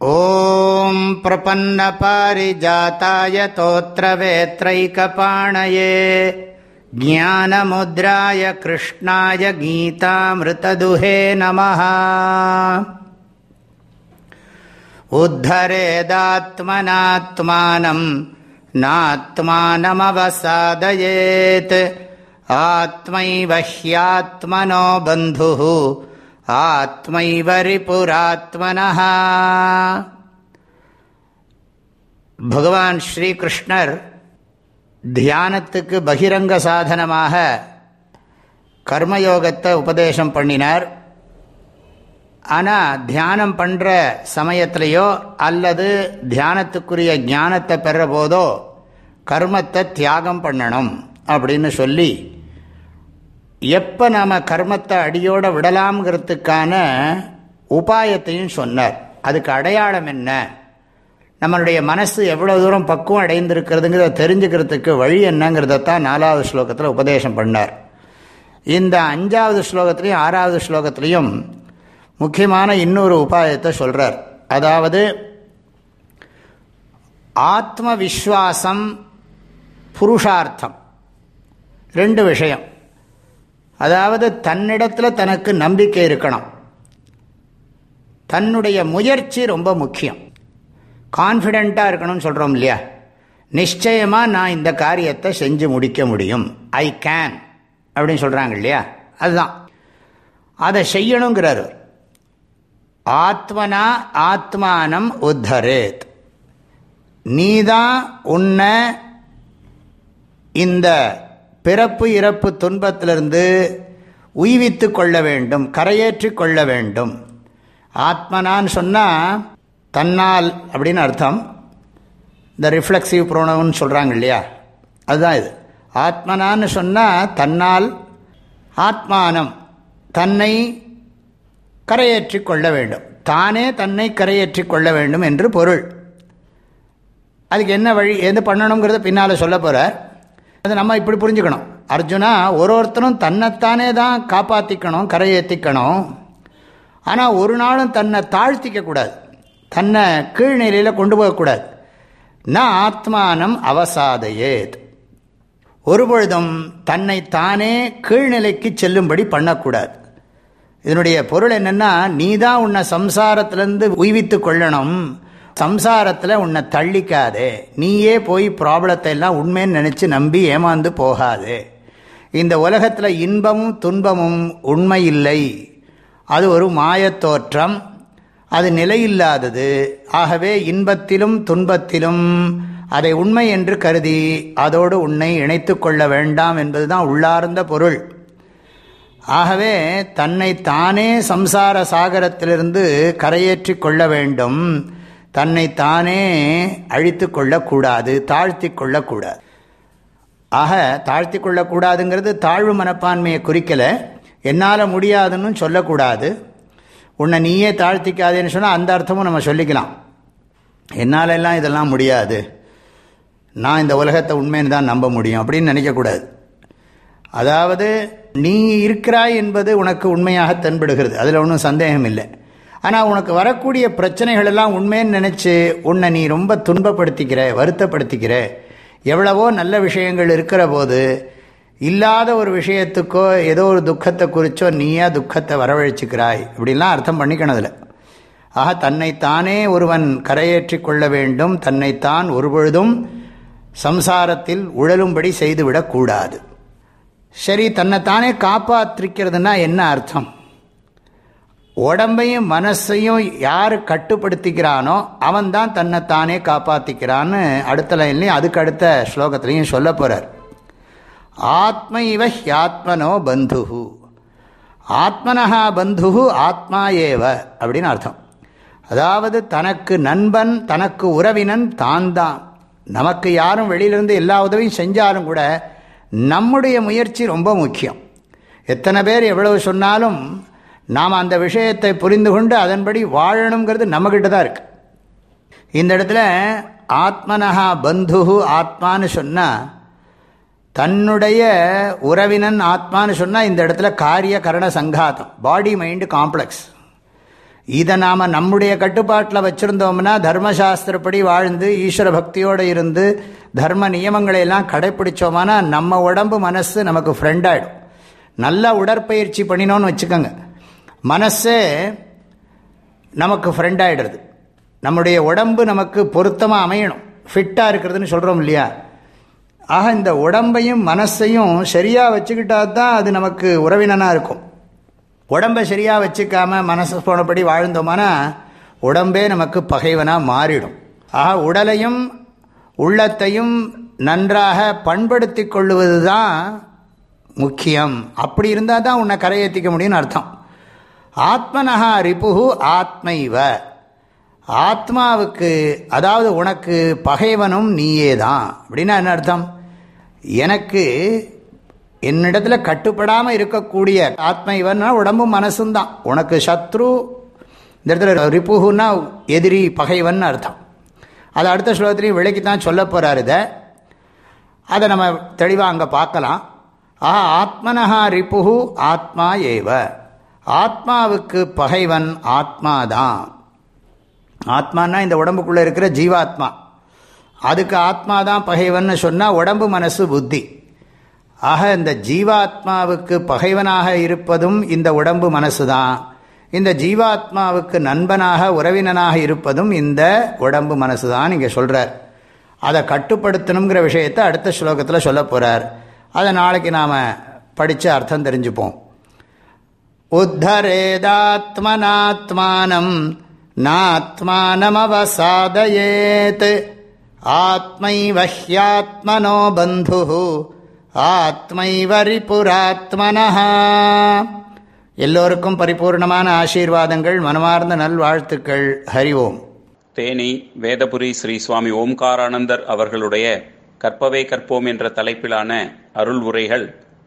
ॐ प्रपन्नपारिजाताय तोत्रवेत्रैकपाणये ज्ञानमुद्राय कृष्णाय गीतामृतदुहे नमः उद्धरेदात्मनात्मानम् नात्मानमवसादयेत् आत्मैव ह्यात्मनो बन्धुः ஆத்மைவரிபுராத்மனः பகவான் ஸ்ரீகிருஷ்ணர் தியானத்துக்கு பகிரங்க சாதனமாக கர்மயோகத்தை உபதேசம் பண்ணினார். ஆனால் தியானம் பண்ணுற சமயத்திலையோ அல்லது தியானத்துக்குரிய ஞானத்தை பெற போதோ கர்மத்தை தியாகம் பண்ணணும் அப்படின்னு சொல்லி எப்போ நாம் கர்மத்தை அடியோடு விடலாம்ங்கிறதுக்கான உபாயத்தையும் சொன்னார். அதுக்கு அடையாளம் என்ன? நம்மளுடைய மனசு எவ்வளோ தூரம் பக்குவம் அடைந்திருக்கிறதுங்கிறத தெரிஞ்சுக்கிறதுக்கு வழி என்னங்கிறதத்தான் நாலாவது ஸ்லோகத்தில் உபதேசம் பண்ணார். இந்த அஞ்சாவது ஸ்லோகத்திலையும் ஆறாவது ஸ்லோகத்திலையும் முக்கியமான இன்னொரு உபாயத்தை சொல்கிறார் அதாவது ஆத்ம விஸ்வாசம் புருஷார்த்தம். ரெண்டு விஷயம். அதாவது தன்னிடத்தில் தனக்கு நம்பிக்கை இருக்கணும். தன்னுடைய முயற்சி ரொம்ப முக்கியம். கான்ஃபிடெண்ட்டாக இருக்கணும்னு சொல்கிறோம் இல்லையா? நிச்சயமாக நான் இந்த காரியத்தை செஞ்சு முடிக்க முடியும். ஐ கேன் அப்படின்னு சொல்கிறாங்க இல்லையா? அதுதான். அதை செய்யணுங்கிறார். ஆத்மனா ஆத்மானம் உத்தரேத். நீதான் உன்னை இந்த பிறப்பு இறப்பு துன்பத்திலிருந்து உய்வித்து கொள்ள வேண்டும் கரையேற்றி கொள்ள வேண்டும். ஆத்மனான்னு சொன்னால் தன்னால் அப்படின்னு அர்த்தம். இந்த ரிஃப்ளெக்சிவ் ப்ரோனவுன்னு சொல்கிறாங்க இல்லையா? அதுதான் இது. ஆத்மனான்னு சொன்னால் தன்னால் ஆத்மானம் தன்னை கரையேற்றி கொள்ள வேண்டும். தானே தன்னை கரையேற்றி கொள்ள வேண்டும் என்று பொருள். அதுக்கு என்ன வழி எது பண்ணணுங்கிறத பின்னால் சொல்ல போகிறார் அதை நம்ம இப்படி புரிஞ்சுக்கணும். அர்ஜுனா ஒரு ஒருத்தரும் தன்னைத்தானே தான் காப்பாற்றிக்கணும் கரையேற்றிக்கணும் ஆனால் ஒரு நாளும் தன்னை தாழ்த்திக்கக்கூடாது தன்னை கீழ்நிலையில் கொண்டு போகக்கூடாது ந ஆத்மானம் அவசாதையேத். ஒரு பொழுதும் தன்னை தானே கீழ்நிலைக்கு செல்லும்படி பண்ணக்கூடாது. இதனுடைய பொருள் என்னென்னா நீ தான் உன்னை சம்சாரத்திலேருந்து உய்வித்து கொள்ளணும். சம்சாரத்தில் உன்னை தள்ளிக்காதே. நீயே போய் ப்ராப்ளத்தை எல்லாம் உண்மைன்னு நினச்சி நம்பி ஏமாந்து போகாது. இந்த உலகத்தில் இன்பமும் துன்பமும் உண்மை இல்லை அது ஒரு மாயத்தோற்றம் அது நிலையில்லாதது. ஆகவே இன்பத்திலும் துன்பத்திலும் அதை உண்மை என்று கருதி அதோடு உன்னை இணைத்து கொள்ள வேண்டாம் என்பதுதான் உள்ளார்ந்த பொருள். ஆகவே தன்னை தானே சம்சார சாகரத்திலிருந்து கரையேற்றி கொள்ள வேண்டும். தன்னை தானே அழித்து கொள்ளக்கூடாது தாழ்த்தி கொள்ளக்கூடாது. ஆக தாழ்த்தி கொள்ளக்கூடாதுங்கிறது தாழ்வு மனப்பான்மையை குறிக்கலை. என்னால் முடியாதுன்னு சொல்லக்கூடாது. உன்னை நீயே தாழ்த்திக்காதேன்னு சொன்னால் அந்த அர்த்தமும் நம்ம சொல்லிக்கலாம். என்னால் எல்லாம் இதெல்லாம் முடியாது. நான் இந்த உலகத்தை உண்மைன்னு தான் நம்ப முடியும் அப்படின்னு நினைக்கக்கூடாது அதாவது நீ இருக்கிறாய் என்பது உனக்கு உண்மையாக தென்படுகிறது. அதில் ஒன்றும் சந்தேகம் இல்லை ஆனால் உனக்கு வரக்கூடிய பிரச்சனைகள் எல்லாம் உண்மைன்னு நினச்சி உன்னை நீ ரொம்ப துன்பப்படுத்திக்கிற வருத்தப்படுத்திக்கிற. எவ்வளவோ நல்ல விஷயங்கள் இருக்கிற போது இல்லாத ஒரு விஷயத்துக்கோ ஏதோ ஒரு துக்கத்தை குறிச்சோ நீயா துக்கத்தை வரவழைச்சிக்கிறாய். இப்படிலாம் அர்த்தம் பண்ணிக்கணும் அதில். ஆக தன்னைத்தானே ஒருவன் கரையேற்றி கொள்ள வேண்டும். தன்னைத்தான் ஒருபொழுதும் சம்சாரத்தில் உழலும்படி செய்துவிடக்கூடாது. சரி தன்னைத்தானே காப்பாற்றிக்கிறதுனா என்ன அர்த்தம்? உடம்பையும் மனசையும் யார் கட்டுப்படுத்திக்கிறானோ அவன் தான் தன்னைத்தானே காப்பாற்றிக்கிறான்னு அடுத்த லைன்லையும் அதுக்கு அடுத்த ஸ்லோகத்திலையும் சொல்ல போகிறார் ஆத்ம இவ ஹியாத்மனோ பந்து ஆத்மனஹா பந்து ஆத்மா ஏவ அப்படின்னு அர்த்தம். அதாவது தனக்கு நண்பன் தனக்கு உறவினன் தான் தான் நமக்கு யாரும் வெளியிலிருந்து எல்லா உதவியும் செஞ்சாலும் கூட நம்முடைய முயற்சி ரொம்ப முக்கியம். எத்தனை பேர் எவ்வளவு சொன்னாலும் நாம் அந்த விஷயத்தை புரிந்து கொண்டு அதன்படி வாழணுங்கிறது நம்மக்கிட்ட தான் இருக்கு. இந்த இடத்துல ஆத்மனஹா பந்து ஆத்மான்னு சொன்னால் தன்னுடைய உறவினன் ஆத்மான்னு சொன்னால் இந்த இடத்துல காரிய கரண சங்காதம் பாடி மைண்டு காம்ப்ளெக்ஸ் இதை நாம் நம்முடைய கட்டுப்பாட்டில் வச்சுருந்தோம்னா தர்மசாஸ்திரப்படி வாழ்ந்து ஈஸ்வர பக்தியோடு இருந்து தர்ம நியமங்களை எல்லாம் கடைப்பிடிச்சோம்னா நம்ம உடம்பு மனசு நமக்கு ஃப்ரெண்டாயிடும் நல்லா உடற்பயிற்சி பண்ணினோன்னு வச்சுக்கோங்க. மனசே நமக்கு ஃப்ரெண்டாயிடுறது நம்முடைய உடம்பு நமக்கு பொருத்தமாக அமையணும். ஃபிட்டாக இருக்கிறதுன்னு சொல்கிறோம் இல்லையா? ஆக இந்த உடம்பையும் மனசையும் சரியாக வச்சுக்கிட்டா தான் அது நமக்கு உறவினனாக இருக்கும். உடம்பை சரியாக வச்சுக்காமல் மனசு போனபடி வாழ்ந்தோம்னா உடம்பே நமக்கு பகைவனாக மாறிடும். ஆக உடலையும் உள்ளத்தையும் நன்றாக பண்படுத்தி கொள்ளுவது தான் முக்கியம். அப்படி இருந்தால் தான் உன்னை கரையேற்றிக்க முடியும்னு அர்த்தம். ஆத்மனஹா ரிபுகு ஆத்மைவ. ஆத்மாவுக்கு அதாவது உனக்கு பகைவனும் நீயே தான் அப்படின்னா என்ன அர்த்தம்? எனக்கு என்னிடத்தில் கட்டுப்படாமல் இருக்கக்கூடிய ஆத்ம இவன்னா உடம்பும் மனசும் தான். உனக்கு சத்ரு இந்த இடத்துல ரிப்புகுன்னா எதிரி பகைவன் அர்த்தம். அது அடுத்த ஸ்லோகத்திலையும் விலைக்கு தான் சொல்ல போகிறார் இதை. அதை நம்ம தெளிவாக அங்கே பார்க்கலாம். ஆஹா ஆத்மனஹா ரிப்புகு ஆத்மா ஏவ. ஆத்மாவுக்கு பகைவன் ஆத்மா தான் ஆத்மானா இந்த உடம்புக்குள்ளே இருக்கிற ஜீவாத்மா. அதுக்கு ஆத்மா தான் பகைவன் சொன்னால் உடம்பு மனசு புத்தி. ஆக இந்த ஜீவாத்மாவுக்கு பகைவனாக இருப்பதும் இந்த உடம்பு மனசு தான் இந்த ஜீவாத்மாவுக்கு நண்பனாக உறவினனாக இருப்பதும் இந்த உடம்பு மனசு தான் இங்கே சொல்கிறார் அதை கட்டுப்படுத்தணுங்கிற விஷயத்தை அடுத்த ஸ்லோகத்தில் சொல்ல போகிறார் அதை நாளைக்கு நாம் படித்து அர்த்தம் தெரிஞ்சுப்போம். உத்தரேதாத்மனாத்மானம் நாத்மானமவசாதயேத். ஆத்மைவஹ்யாத்மனோ பந்து ஆத்மைவரிபுராத்மனா எல்லோருக்கும் பரிபூர்ணமான ஆசீர்வாதங்கள் மனமார்ந்த நல்வாழ்த்துக்கள். ஹரி ஓம். தேனி வேதபுரி ஸ்ரீ சுவாமி ஓம்காரானந்தர் அவர்களுடைய கற்பவே கற்போம் என்ற தலைப்பிலான அருள் உரைகள்